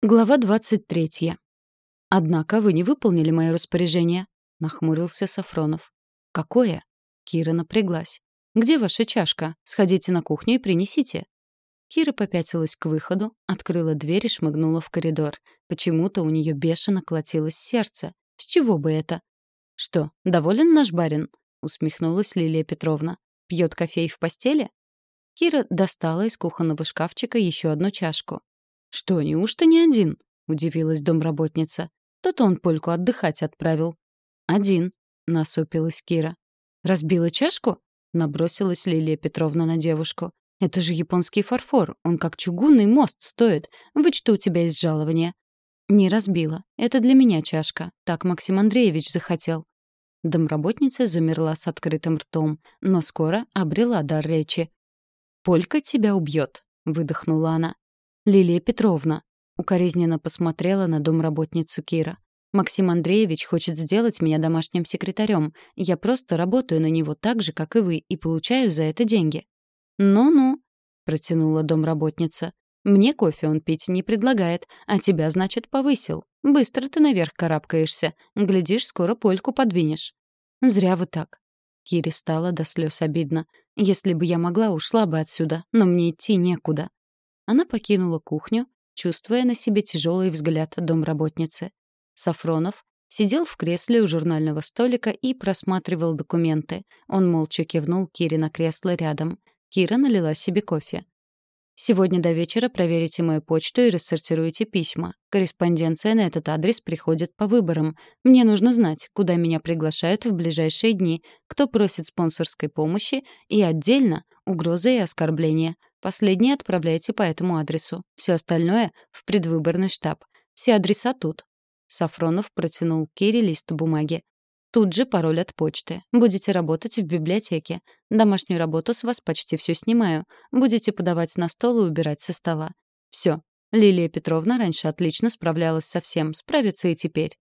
Глава 23. «Однако вы не выполнили мое распоряжение», — нахмурился Сафронов. «Какое?» — Кира напряглась. «Где ваша чашка? Сходите на кухню и принесите». Кира попятилась к выходу, открыла дверь и шмыгнула в коридор. Почему-то у нее бешено колотилось сердце. С чего бы это? «Что, доволен наш барин?» — усмехнулась Лилия Петровна. «Пьет кофе в постели?» Кира достала из кухонного шкафчика еще одну чашку. «Что, неужто не один?» — удивилась домработница. «То-то он Польку отдыхать отправил». «Один», — насупилась Кира. «Разбила чашку?» — набросилась Лилия Петровна на девушку. «Это же японский фарфор, он как чугунный мост стоит. Вычту у тебя из жалования». «Не разбила. Это для меня чашка. Так Максим Андреевич захотел». Домработница замерла с открытым ртом, но скоро обрела дар речи. «Полька тебя убьет», — выдохнула она. «Лилия Петровна», — укоризненно посмотрела на домработницу Кира. «Максим Андреевич хочет сделать меня домашним секретарем. Я просто работаю на него так же, как и вы, и получаю за это деньги». «Ну-ну», — протянула домработница. «Мне кофе он пить не предлагает, а тебя, значит, повысил. Быстро ты наверх карабкаешься. Глядишь, скоро польку подвинешь». «Зря вы так». Кире стало до слез обидно. «Если бы я могла, ушла бы отсюда, но мне идти некуда». Она покинула кухню, чувствуя на себе тяжелый взгляд домработницы. Сафронов сидел в кресле у журнального столика и просматривал документы. Он молча кивнул Кире на кресло рядом. Кира налила себе кофе. Сегодня до вечера проверите мою почту и рассортируйте письма. Корреспонденция на этот адрес приходит по выборам. Мне нужно знать, куда меня приглашают в ближайшие дни, кто просит спонсорской помощи и отдельно угрозы и оскорбления. Последние отправляйте по этому адресу. Все остальное — в предвыборный штаб. Все адреса тут». Сафронов протянул Кире лист бумаги. «Тут же пароль от почты. Будете работать в библиотеке. Домашнюю работу с вас почти все снимаю. Будете подавать на стол и убирать со стола. Все. Лилия Петровна раньше отлично справлялась со всем. Справится и теперь».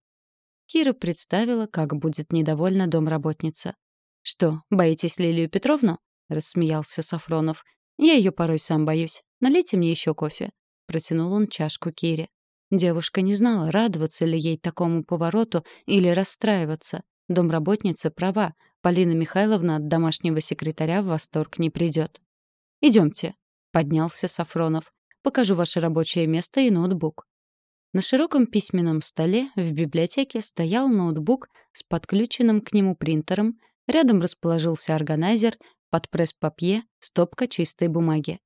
Кира представила, как будет недовольна домработница. «Что, боитесь Лилию Петровну?» — рассмеялся Сафронов. Я ее порой сам боюсь. Налейте мне еще кофе. Протянул он чашку Кире. Девушка не знала, радоваться ли ей такому повороту или расстраиваться. Домработница права. Полина Михайловна от домашнего секретаря в восторг не придет. Идемте, поднялся Сафронов. Покажу ваше рабочее место и ноутбук. На широком письменном столе в библиотеке стоял ноутбук с подключенным к нему принтером, рядом расположился органайзер, под пресс-папье стопка чистой бумаги.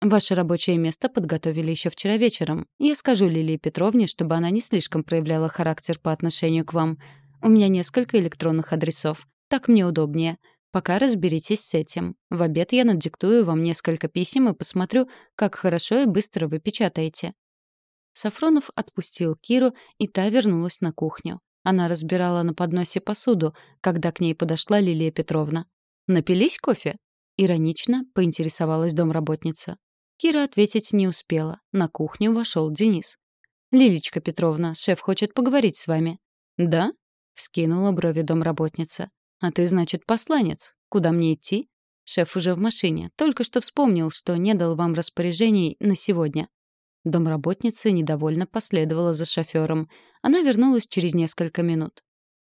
Ваше рабочее место подготовили еще вчера вечером. Я скажу Лилии Петровне, чтобы она не слишком проявляла характер по отношению к вам. У меня несколько электронных адресов. Так мне удобнее. Пока разберитесь с этим. В обед я надиктую вам несколько писем и посмотрю, как хорошо и быстро вы печатаете». Сафронов отпустил Киру, и та вернулась на кухню. Она разбирала на подносе посуду, когда к ней подошла Лилия Петровна. «Напились кофе?» — иронично поинтересовалась домработница. Кира ответить не успела. На кухню вошел Денис. «Лилечка Петровна, шеф хочет поговорить с вами». «Да?» — вскинула брови домработница. «А ты, значит, посланец. Куда мне идти?» «Шеф уже в машине. Только что вспомнил, что не дал вам распоряжений на сегодня». Домработница недовольно последовала за шофером. Она вернулась через несколько минут.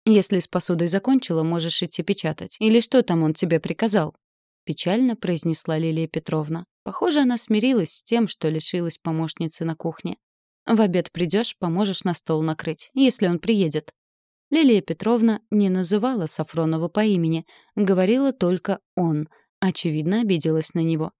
Если с посудой закончила, можешь идти печатать. Или что там он тебе приказал?» Печально произнесла Лилия Петровна. Похоже, она смирилась с тем, что лишилась помощницы на кухне. «В обед придешь, поможешь на стол накрыть, если он приедет». Лилия Петровна не называла Сафронова по имени, говорила только «он». Очевидно, обиделась на него.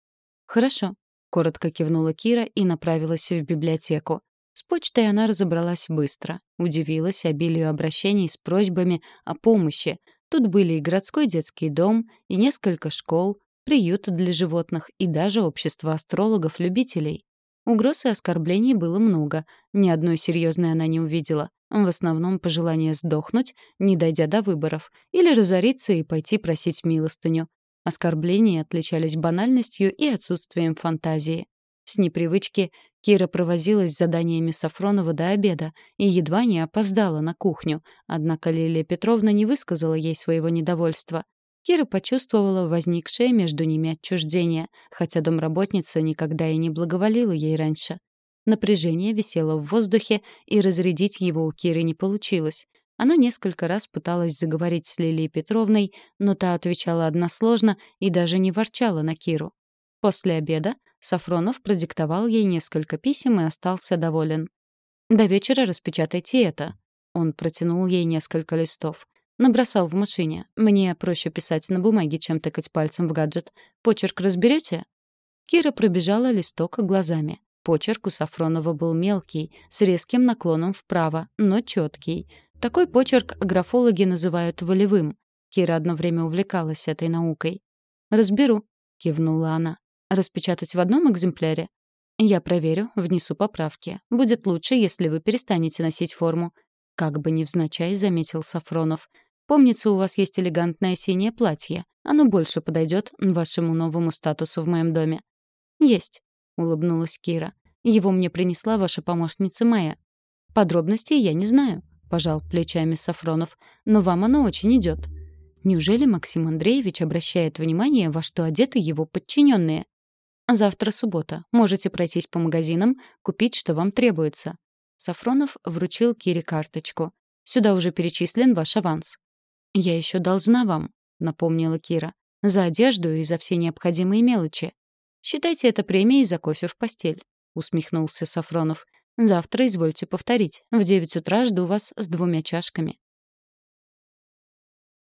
«Хорошо», — коротко кивнула Кира и направилась в библиотеку. С почтой она разобралась быстро. Удивилась обилию обращений с просьбами о помощи. Тут были и городской детский дом, и несколько школ, приют для животных и даже общество астрологов-любителей. Угроз и оскорблений было много. Ни одной серьезной она не увидела. В основном пожелание сдохнуть, не дойдя до выборов, или разориться и пойти просить милостыню. Оскорбления отличались банальностью и отсутствием фантазии. С непривычки Кира провозилась с заданиями Сафронова до обеда и едва не опоздала на кухню, однако Лилия Петровна не высказала ей своего недовольства. Кира почувствовала возникшее между ними отчуждение, хотя домработница никогда и не благоволила ей раньше. Напряжение висело в воздухе, и разрядить его у Киры не получилось. Она несколько раз пыталась заговорить с Лилией Петровной, но та отвечала односложно и даже не ворчала на Киру. После обеда Сафронов продиктовал ей несколько писем и остался доволен. «До вечера распечатайте это». Он протянул ей несколько листов. Набросал в машине. Мне проще писать на бумаге, чем тыкать пальцем в гаджет. Почерк разберете? Кира пробежала листок глазами. Почерк у Сафронова был мелкий, с резким наклоном вправо, но четкий. Такой почерк графологи называют волевым. Кира одно время увлекалась этой наукой. «Разберу», — кивнула она. «Распечатать в одном экземпляре?» «Я проверю, внесу поправки. Будет лучше, если вы перестанете носить форму». Как бы невзначай заметил Сафронов. «Помнится, у вас есть элегантное синее платье. Оно больше подойдет вашему новому статусу в моем доме». «Есть», — улыбнулась Кира. «Его мне принесла ваша помощница Майя. Подробностей я не знаю пожал плечами Сафронов. «Но вам оно очень идет. Неужели Максим Андреевич обращает внимание, во что одеты его подчиненные? Завтра суббота. Можете пройтись по магазинам, купить, что вам требуется. Сафронов вручил Кире карточку. Сюда уже перечислен ваш аванс. Я еще должна вам, напомнила Кира. За одежду и за все необходимые мелочи. Считайте это премией за кофе в постель, усмехнулся Сафронов. Завтра извольте повторить. В девять утра жду вас с двумя чашками.